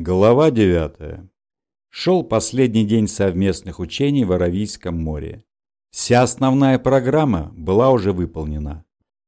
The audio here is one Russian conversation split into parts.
Глава 9. Шел последний день совместных учений в Аравийском море. Вся основная программа была уже выполнена.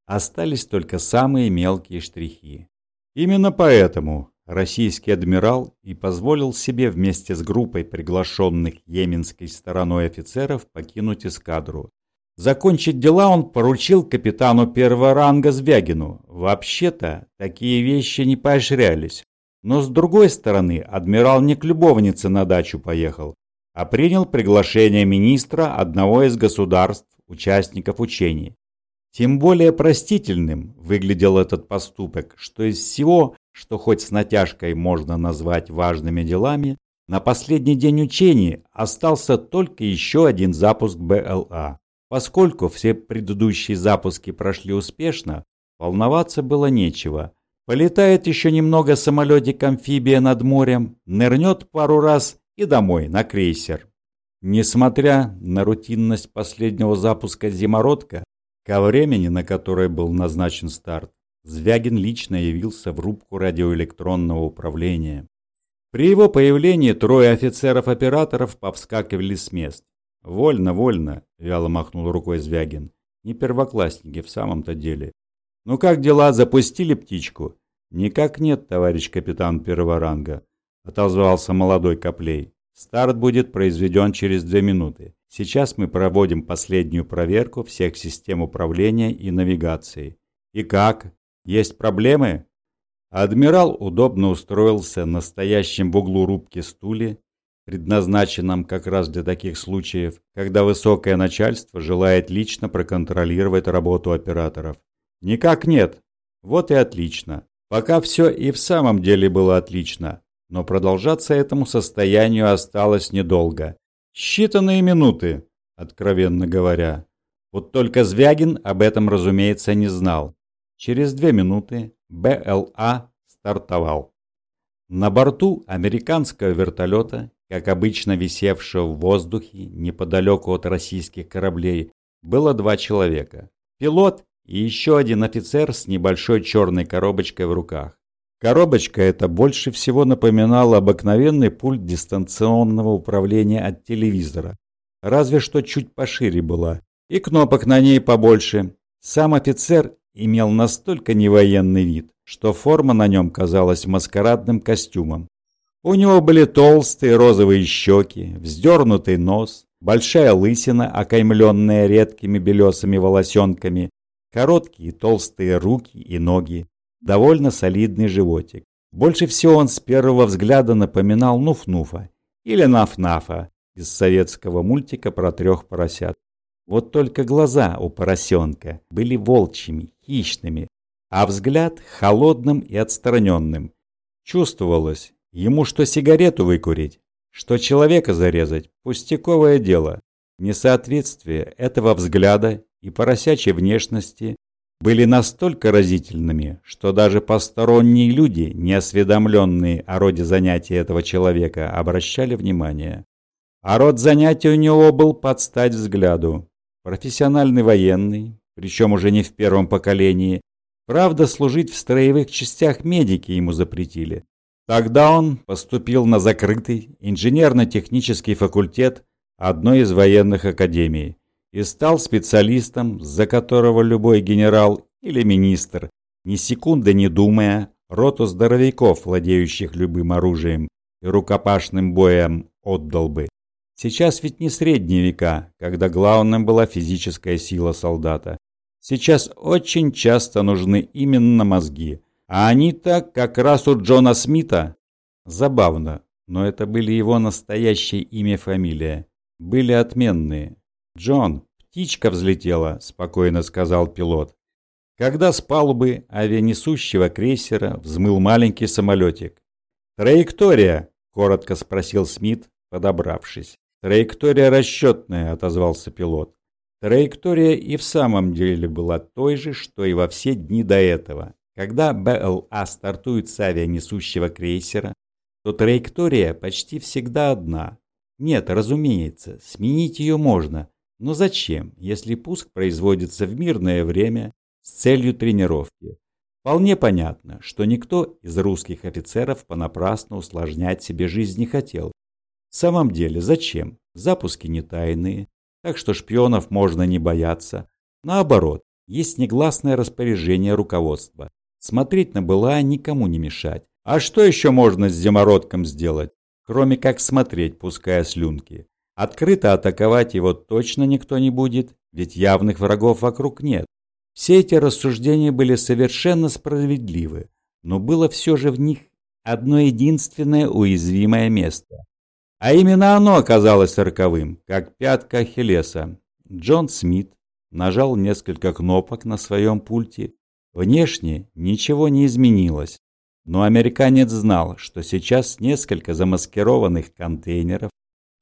Остались только самые мелкие штрихи. Именно поэтому российский адмирал и позволил себе вместе с группой приглашенных йеменской стороной офицеров покинуть эскадру. Закончить дела он поручил капитану первого ранга Звягину. Вообще-то, такие вещи не поощрялись. Но с другой стороны, адмирал не к любовнице на дачу поехал, а принял приглашение министра одного из государств, участников учений. Тем более простительным выглядел этот поступок, что из всего, что хоть с натяжкой можно назвать важными делами, на последний день учений остался только еще один запуск БЛА. Поскольку все предыдущие запуски прошли успешно, волноваться было нечего – Полетает еще немного самолетик-амфибия над морем, нырнет пару раз и домой, на крейсер. Несмотря на рутинность последнего запуска «Зимородка», ко времени, на которое был назначен старт, Звягин лично явился в рубку радиоэлектронного управления. При его появлении трое офицеров-операторов повскакивали с мест. «Вольно, вольно», — вяло махнул рукой Звягин. «Не первоклассники в самом-то деле. Ну как дела, запустили птичку?» «Никак нет, товарищ капитан первого ранга», — отозвался молодой Коплей. «Старт будет произведен через две минуты. Сейчас мы проводим последнюю проверку всех систем управления и навигации. И как? Есть проблемы?» Адмирал удобно устроился на стоящем в углу рубки стуле, предназначенном как раз для таких случаев, когда высокое начальство желает лично проконтролировать работу операторов. «Никак нет. Вот и отлично. Пока все и в самом деле было отлично, но продолжаться этому состоянию осталось недолго. Считанные минуты, откровенно говоря. Вот только Звягин об этом, разумеется, не знал. Через две минуты БЛА стартовал. На борту американского вертолета, как обычно висевшего в воздухе неподалеку от российских кораблей, было два человека. Пилот и еще один офицер с небольшой черной коробочкой в руках. Коробочка эта больше всего напоминала обыкновенный пульт дистанционного управления от телевизора, разве что чуть пошире была, и кнопок на ней побольше. Сам офицер имел настолько невоенный вид, что форма на нем казалась маскарадным костюмом. У него были толстые розовые щеки, вздернутый нос, большая лысина, окаймленная редкими белесыми волосенками, Короткие толстые руки и ноги, довольно солидный животик. Больше всего он с первого взгляда напоминал Нуф-Нуфа или Наф-Нафа из советского мультика про трех поросят. Вот только глаза у поросенка были волчьими, хищными, а взгляд холодным и отстраненным. Чувствовалось, ему что сигарету выкурить, что человека зарезать – пустяковое дело. Несоответствие этого взгляда и поросячьей внешности были настолько разительными, что даже посторонние люди, не осведомленные о роде занятий этого человека, обращали внимание. А род занятий у него был под стать взгляду. Профессиональный военный, причем уже не в первом поколении, правда, служить в строевых частях медики ему запретили. Тогда он поступил на закрытый инженерно-технический факультет одной из военных академий и стал специалистом, за которого любой генерал или министр, ни секунды не думая, роту здоровяков, владеющих любым оружием и рукопашным боем, отдал бы. Сейчас ведь не средние века, когда главным была физическая сила солдата. Сейчас очень часто нужны именно мозги. А они-то как раз у Джона Смита. Забавно, но это были его настоящее имя и фамилия. Были отменные. «Джон, птичка взлетела», — спокойно сказал пилот. Когда с палубы авианесущего крейсера взмыл маленький самолетик. «Траектория?» — коротко спросил Смит, подобравшись. «Траектория расчетная», — отозвался пилот. Траектория и в самом деле была той же, что и во все дни до этого. Когда БЛА стартует с авианесущего крейсера, то траектория почти всегда одна. Нет, разумеется, сменить ее можно, но зачем, если пуск производится в мирное время с целью тренировки? Вполне понятно, что никто из русских офицеров понапрасну усложнять себе жизнь не хотел. В самом деле, зачем? Запуски не тайные, так что шпионов можно не бояться. Наоборот, есть негласное распоряжение руководства. Смотреть на была никому не мешать. А что еще можно с зимородком сделать, кроме как смотреть, пуская слюнки? Открыто атаковать его точно никто не будет, ведь явных врагов вокруг нет. Все эти рассуждения были совершенно справедливы, но было все же в них одно единственное уязвимое место. А именно оно оказалось роковым, как пятка Ахиллеса. Джон Смит нажал несколько кнопок на своем пульте. Внешне ничего не изменилось, но американец знал, что сейчас несколько замаскированных контейнеров,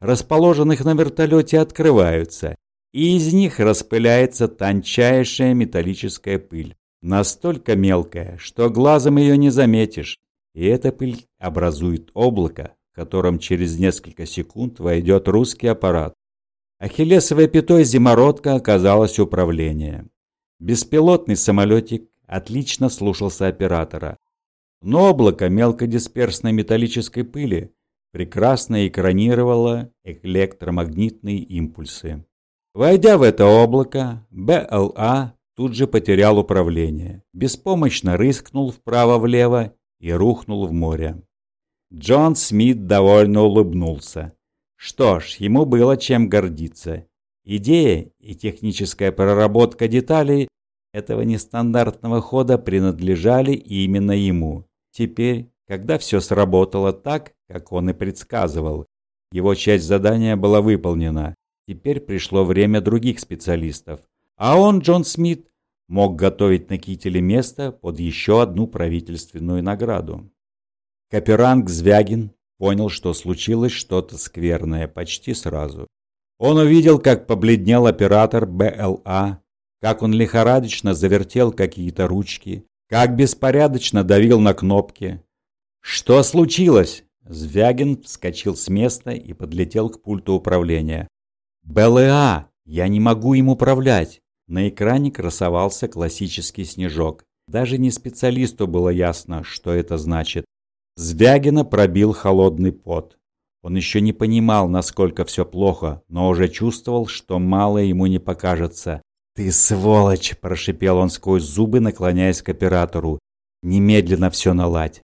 расположенных на вертолете, открываются, и из них распыляется тончайшая металлическая пыль, настолько мелкая, что глазом ее не заметишь, и эта пыль образует облако, в котором через несколько секунд войдет русский аппарат. Ахиллесовой пятой зимородка оказалось управление. Беспилотный самолетик отлично слушался оператора, но облако мелкодисперсной металлической пыли прекрасно экранировало электромагнитные импульсы. Войдя в это облако, БЛА тут же потерял управление, беспомощно рыскнул вправо-влево и рухнул в море. Джон Смит довольно улыбнулся. Что ж, ему было чем гордиться. Идея и техническая проработка деталей этого нестандартного хода принадлежали именно ему. Теперь, когда все сработало так, как он и предсказывал, его часть задания была выполнена, Теперь пришло время других специалистов. А он, Джон Смит, мог готовить на кителе место под еще одну правительственную награду. Каперанг Звягин понял, что случилось что-то скверное почти сразу. Он увидел, как побледнел оператор БЛА, как он лихорадочно завертел какие-то ручки, как беспорядочно давил на кнопки. «Что случилось?» Звягин вскочил с места и подлетел к пульту управления. БЛА! Я не могу им управлять!» На экране красовался классический снежок. Даже не специалисту было ясно, что это значит. Звягина пробил холодный пот. Он еще не понимал, насколько все плохо, но уже чувствовал, что мало ему не покажется. «Ты сволочь!» – прошипел он сквозь зубы, наклоняясь к оператору. «Немедленно все наладь.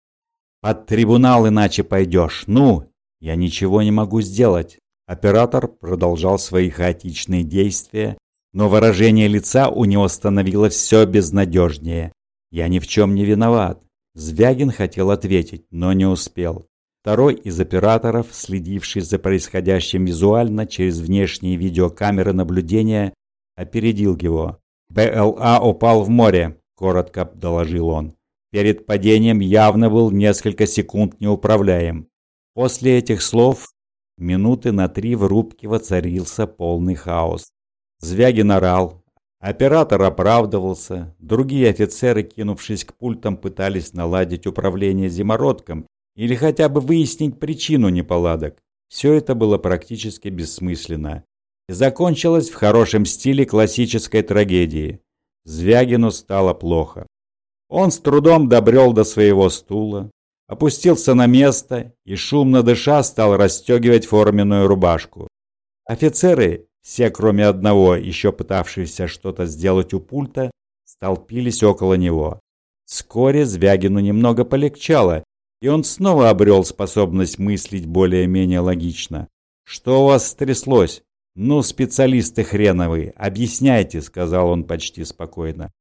Под трибунал иначе пойдешь. Ну, я ничего не могу сделать». Оператор продолжал свои хаотичные действия, но выражение лица у него становилось все безнадежнее. «Я ни в чем не виноват». Звягин хотел ответить, но не успел. Второй из операторов, следивший за происходящим визуально через внешние видеокамеры наблюдения, опередил его. «БЛА упал в море», – коротко доложил он. Перед падением явно был несколько секунд неуправляем. После этих слов Минуты на три в рубке воцарился полный хаос. Звягин орал. Оператор оправдывался. Другие офицеры, кинувшись к пультам, пытались наладить управление зимородком или хотя бы выяснить причину неполадок. Все это было практически бессмысленно. И закончилось в хорошем стиле классической трагедии. Звягину стало плохо. Он с трудом добрел до своего стула, опустился на место и, шумно дыша, стал расстегивать форменную рубашку. Офицеры, все кроме одного, еще пытавшиеся что-то сделать у пульта, столпились около него. Вскоре Звягину немного полегчало, и он снова обрел способность мыслить более-менее логично. «Что у вас стряслось?» «Ну, специалисты хреновые, объясняйте», — сказал он почти спокойно.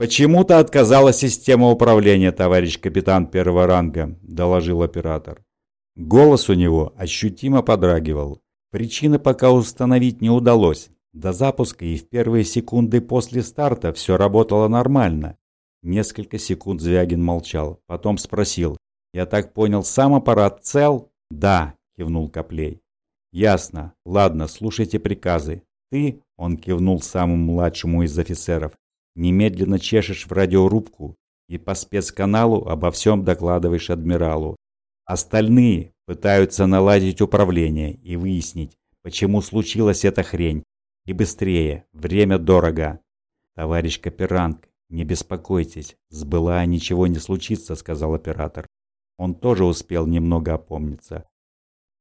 «Почему-то отказала система управления, товарищ капитан первого ранга», – доложил оператор. Голос у него ощутимо подрагивал. Причины пока установить не удалось. До запуска и в первые секунды после старта все работало нормально. Несколько секунд Звягин молчал, потом спросил. «Я так понял, сам аппарат цел?» «Да», – кивнул Коплей. «Ясно. Ладно, слушайте приказы. Ты, – он кивнул самому младшему из офицеров, Немедленно чешешь в радиорубку и по спецканалу обо всем докладываешь адмиралу. Остальные пытаются наладить управление и выяснить, почему случилась эта хрень. И быстрее, время дорого. Товарищ Каперанг, «Не беспокойтесь, с БЛА ничего не случится», — сказал оператор. Он тоже успел немного опомниться.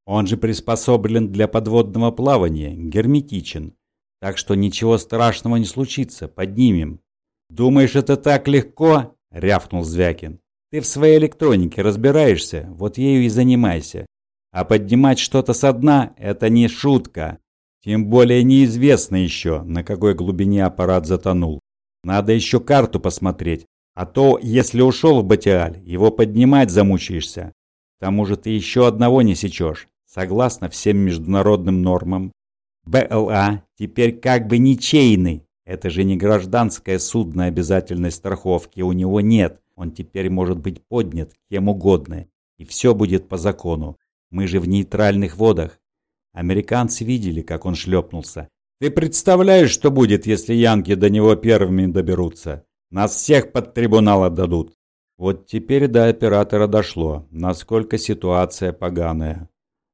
Он же приспособлен для подводного плавания, герметичен. Так что ничего страшного не случится, поднимем. «Думаешь, это так легко?» — рявкнул Звякин. «Ты в своей электронике разбираешься, вот ею и занимайся. А поднимать что-то со дна — это не шутка. Тем более неизвестно еще, на какой глубине аппарат затонул. Надо еще карту посмотреть, а то, если ушел в Батиаль, его поднимать замучаешься. К тому же ты еще одного не сечешь, согласно всем международным нормам. БЛА теперь как бы ничейный. Это же не гражданское судно обязательной страховки, у него нет. Он теперь может быть поднят кем угодно. И все будет по закону. Мы же в нейтральных водах. Американцы видели, как он шлепнулся. Ты представляешь, что будет, если янки до него первыми доберутся? Нас всех под трибунал отдадут. Вот теперь до оператора дошло, насколько ситуация поганая.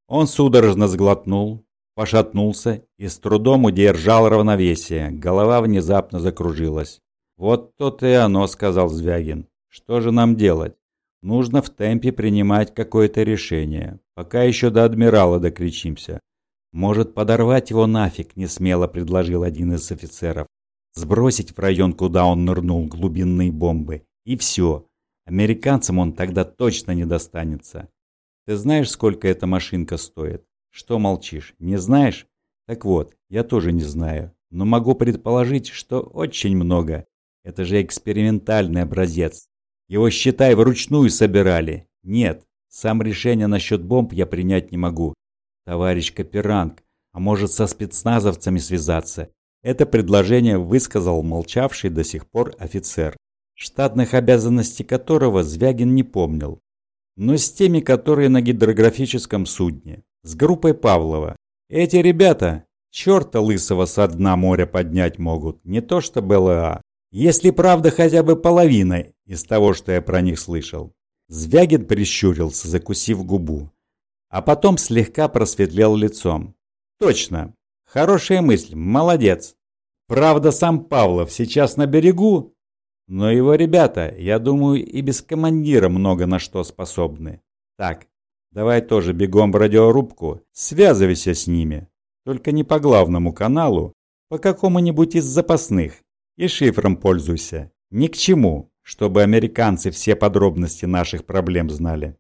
Он судорожно сглотнул, пошатнулся и с трудом удержал равновесие. Голова внезапно закружилась. «Вот то-то и оно», — сказал Звягин. «Что же нам делать? Нужно в темпе принимать какое-то решение. Пока еще до адмирала докричимся. Может, подорвать его нафиг, несмело предложил один из офицеров. Сбросить в район, куда он нырнул, глубинные бомбы. И все. Американцам он тогда точно не достанется. Ты знаешь, сколько эта машинка стоит? Что молчишь? Не знаешь? Так вот, я тоже не знаю. Но могу предположить, что очень много. Это же экспериментальный образец. Его, считай, вручную собирали. Нет, сам решение насчет бомб я принять не могу. Товарищ Каперанг, а может со спецназовцами связаться? Это предложение высказал молчавший до сих пор офицер, штатных обязанностей которого Звягин не помнил. Но с теми, которые на гидрографическом судне, с группой Павлова. Эти ребята черта лысого со дна моря поднять могут, не то что БЛА. Если правда хотя бы половина из того, что я про них слышал. Звягин прищурился, закусив губу. А потом слегка просветлел лицом. Точно. Хорошая мысль. Молодец. Правда, сам Павлов сейчас на берегу. Но его ребята, я думаю, и без командира много на что способны. Так, давай тоже бегом в радиорубку. Связывайся с ними. Только не по главному каналу, по какому-нибудь из запасных и шифром пользуйся. Ни к чему, чтобы американцы все подробности наших проблем знали.